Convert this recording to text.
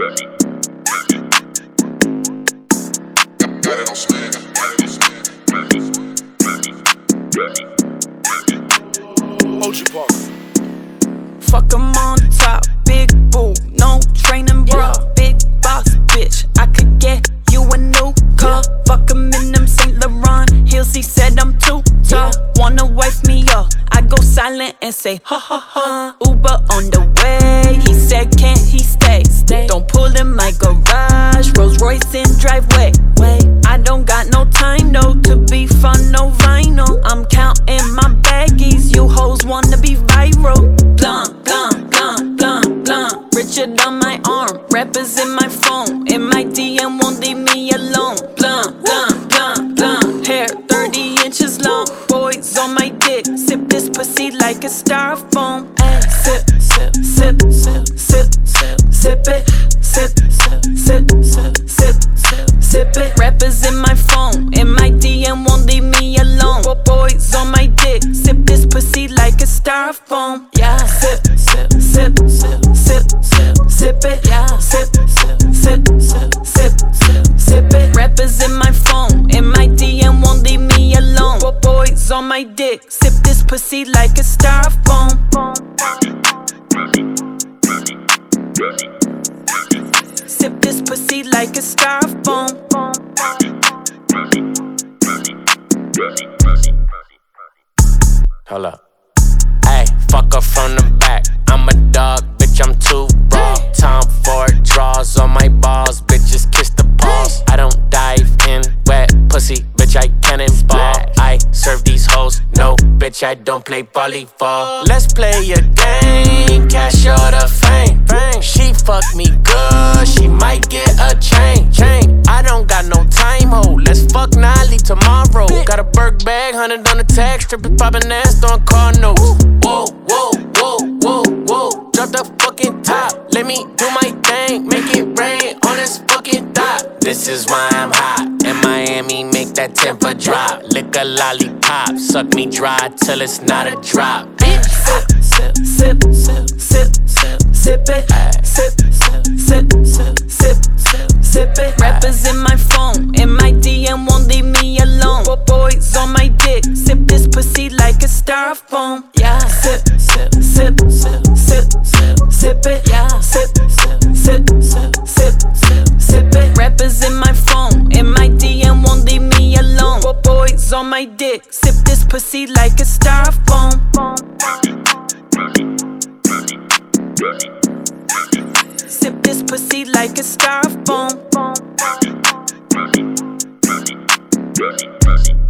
Got it on swing. Got it on swing. Fuck 'em on top, big boo, no training bra, big boss bitch. I could get you a new car. Fuck Fuck 'em in them Saint Laurent heels. He said I'm too tall. Wanna wife me up? I go silent and say ha ha ha. Uh-huh. Uber on the way. Wanna be viral. Blunt, blunt, blunt, blunt, blunt. Richard on my arm, rappers in my phone. In my DM won't leave me alone. Blunt, blunt, blunt, blunt. Hair 30 inches long. Boys on my dick. Sip this pussy like a styrofoam. Ay, sip, sip, sip, sip, sip, sip, sip it. Sip, sip, sip, sip, sip, sip, sip it. Rappers in my phone. In my DM won't leave me alone. Boys on my dick. Sip this styrofoam. Yeah. Sip, sip, sip, sip, sip, sip, sip it. Yeah. Sip, sip, sip, sip, sip, sip, sip it. Rappers in my phone. In my DM won't leave me alone. Bo- Boys on my dick. Sip this pussy like a styrofoam. Sip this pussy like a styrofoam. Hold up. Fuck her from the back. I'm a dog, bitch, I'm too raw. Time for it, draws on my balls. Bitches kiss the paws. I don't dive in wet pussy, bitch, I cannon ball. I serve these hoes, no, bitch, I don't play volleyball. Let's play a game, cash or the fame. She fuck me good, she might get a chain. chain. I don't got no time, ho. Let's fuck leave tomorrow. Got a Burke bag, hundred on the tag, strippers popping ass, throwing car notes. Whoa, whoa, whoa, whoa, whoa. Drop the fucking top, let me do my thing, make it rain on this fucking dot. This is why I'm hot. In Miami, make that temper drop. Lick a lollipop, suck me dry till it's not a drop. Bitch, Sip, sip, sip, sip, sip, sip, sip it. Sip, sip, sip, sip, sip, sip, my dick. Sip this pussy like a styrofoam. Yeah. Sip, sip, sip, sip, sip, sip, sip it. Yeah. Sip, sip, sip, sip, sip, sip, sip it. Rappers in my phone, in my DM won't leave me alone. Four Boys on my dick. Sip this pussy like a styrofoam. Sip this pussy like a styrofoam. Rusty, rusty, rusty, rusty.